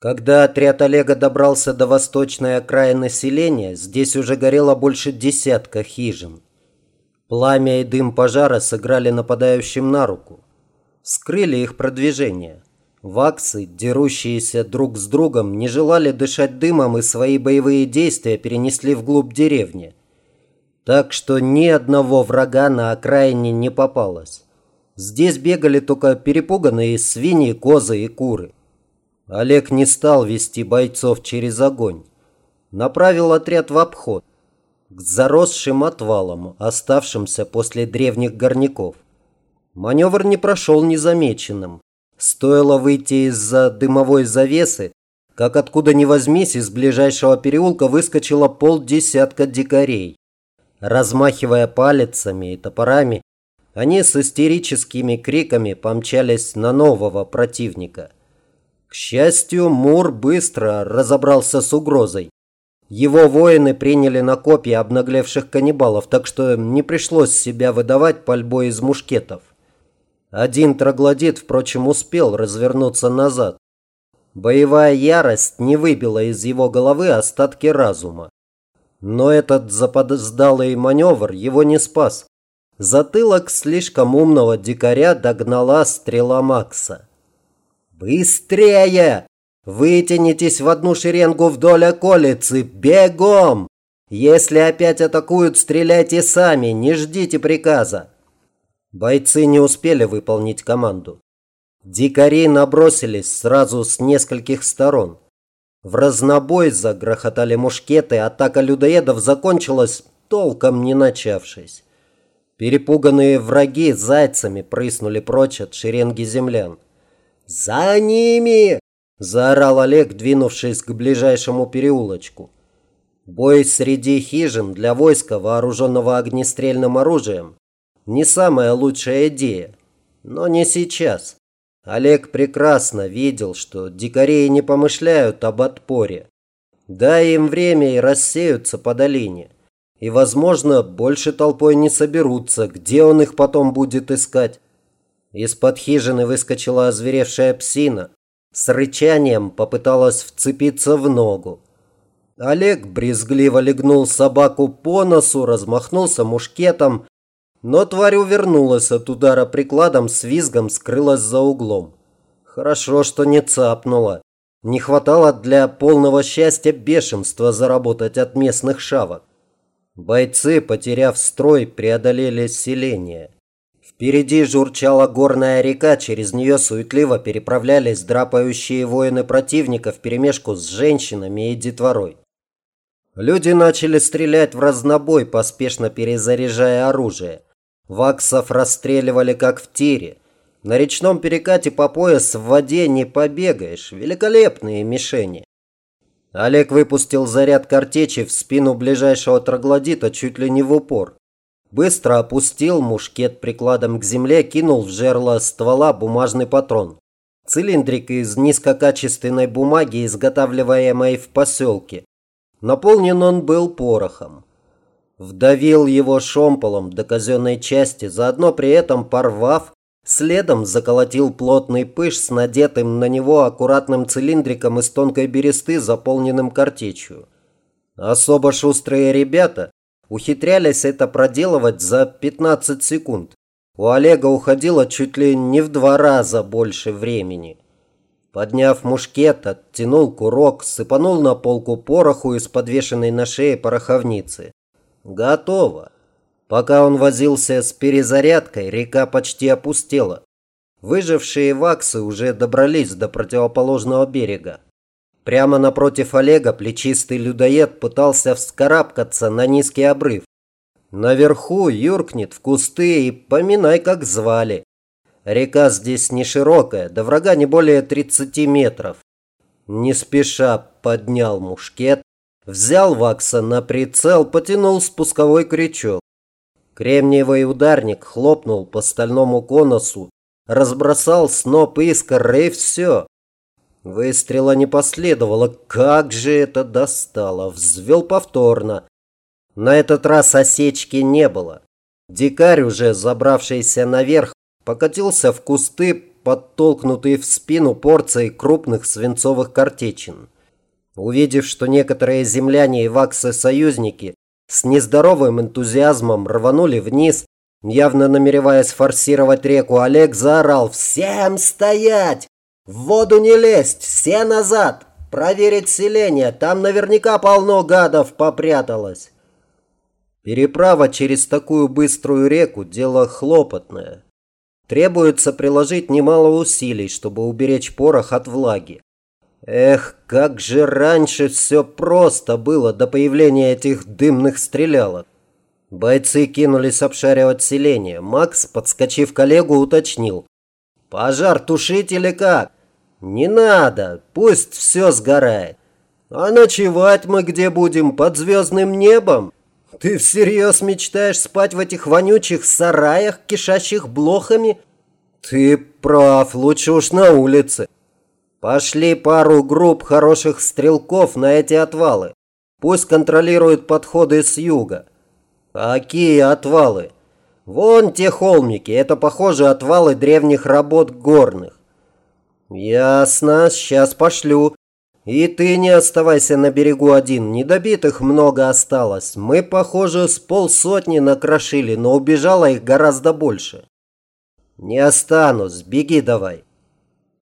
Когда отряд Олега добрался до восточной окраины селения, здесь уже горело больше десятка хижин. Пламя и дым пожара сыграли нападающим на руку. Скрыли их продвижение. Ваксы, дерущиеся друг с другом, не желали дышать дымом и свои боевые действия перенесли вглубь деревни. Так что ни одного врага на окраине не попалось. Здесь бегали только перепуганные свиньи, козы и куры. Олег не стал вести бойцов через огонь. Направил отряд в обход, к заросшим отвалам, оставшимся после древних горняков. Маневр не прошел незамеченным. Стоило выйти из-за дымовой завесы, как откуда ни возьмись, из ближайшего переулка выскочило полдесятка дикарей. Размахивая палецами и топорами, они с истерическими криками помчались на нового противника – к счастью, Мур быстро разобрался с угрозой. Его воины приняли на копья обнаглевших каннибалов, так что не пришлось себя выдавать пальбой из мушкетов. Один троглодит, впрочем, успел развернуться назад. Боевая ярость не выбила из его головы остатки разума. Но этот запоздалый маневр его не спас. Затылок слишком умного дикаря догнала стрела Макса. «Быстрее! Вытянитесь в одну шеренгу вдоль околицы! Бегом! Если опять атакуют, стреляйте сами, не ждите приказа!» Бойцы не успели выполнить команду. Дикари набросились сразу с нескольких сторон. В разнобой загрохотали мушкеты, атака людоедов закончилась, толком не начавшись. Перепуганные враги зайцами прыснули прочь от шеренги землян. «За ними!» – заорал Олег, двинувшись к ближайшему переулочку. Бой среди хижин для войска, вооруженного огнестрельным оружием, не самая лучшая идея. Но не сейчас. Олег прекрасно видел, что дикареи не помышляют об отпоре. Дай им время и рассеются по долине. И, возможно, больше толпой не соберутся. Где он их потом будет искать? Из-под хижины выскочила озверевшая псина. С рычанием попыталась вцепиться в ногу. Олег брезгливо легнул собаку по носу, размахнулся мушкетом, но тварь увернулась от удара прикладом, с визгом скрылась за углом. Хорошо, что не цапнула. Не хватало для полного счастья бешенства заработать от местных шавок. Бойцы, потеряв строй, преодолели селение. Впереди журчала горная река, через нее суетливо переправлялись драпающие воины противника вперемешку с женщинами и детворой. Люди начали стрелять в разнобой, поспешно перезаряжая оружие. Ваксов расстреливали как в тире. На речном перекате по пояс в воде не побегаешь. Великолепные мишени. Олег выпустил заряд картечи в спину ближайшего троглодита чуть ли не в упор. Быстро опустил мушкет прикладом к земле, кинул в жерло ствола бумажный патрон. Цилиндрик из низкокачественной бумаги, изготавливаемой в поселке. Наполнен он был порохом. Вдавил его шомполом до казенной части, заодно при этом порвав, следом заколотил плотный пыш с надетым на него аккуратным цилиндриком из тонкой бересты, заполненным картечью. Особо шустрые ребята ухитрялись это проделывать за 15 секунд. У Олега уходило чуть ли не в два раза больше времени. Подняв мушкет, оттянул курок, сыпанул на полку пороху из подвешенной на шее пороховницы. Готово. Пока он возился с перезарядкой, река почти опустела. Выжившие ваксы уже добрались до противоположного берега. Прямо напротив Олега плечистый людоед пытался вскарабкаться на низкий обрыв. Наверху юркнет в кусты и поминай, как звали. Река здесь не широкая, до врага не более 30 метров. Не спеша поднял мушкет, взял Вакса на прицел, потянул спусковой крючок. Кремниевый ударник хлопнул по стальному конусу, разбросал сноп искр и все. Выстрела не последовало. Как же это достало! Взвел повторно. На этот раз осечки не было. Дикарь, уже забравшийся наверх, покатился в кусты, подтолкнутые в спину порцией крупных свинцовых картечин. Увидев, что некоторые земляне и ваксы-союзники с нездоровым энтузиазмом рванули вниз, явно намереваясь форсировать реку, Олег заорал «Всем стоять! В воду не лезть! Все назад! Проверить селение! Там наверняка полно гадов попряталось!» Переправа через такую быструю реку – дело хлопотное. Требуется приложить немало усилий, чтобы уберечь порох от влаги. Эх, как же раньше все просто было до появления этих дымных стрелялок. Бойцы кинулись обшаривать селение. Макс, подскочив к Олегу, уточнил. «Пожар тушить или как?» «Не надо, пусть все сгорает. А ночевать мы где будем, под звездным небом?» Ты всерьез мечтаешь спать в этих вонючих сараях, кишащих блохами? Ты прав, лучше уж на улице. Пошли пару групп хороших стрелков на эти отвалы. Пусть контролируют подходы с юга. Какие отвалы? Вон те холмики, это, похоже, отвалы древних работ горных. Ясно, сейчас пошлю. И ты не оставайся на берегу один, недобитых много осталось. Мы, похоже, с полсотни накрошили, но убежало их гораздо больше. Не останусь, беги давай.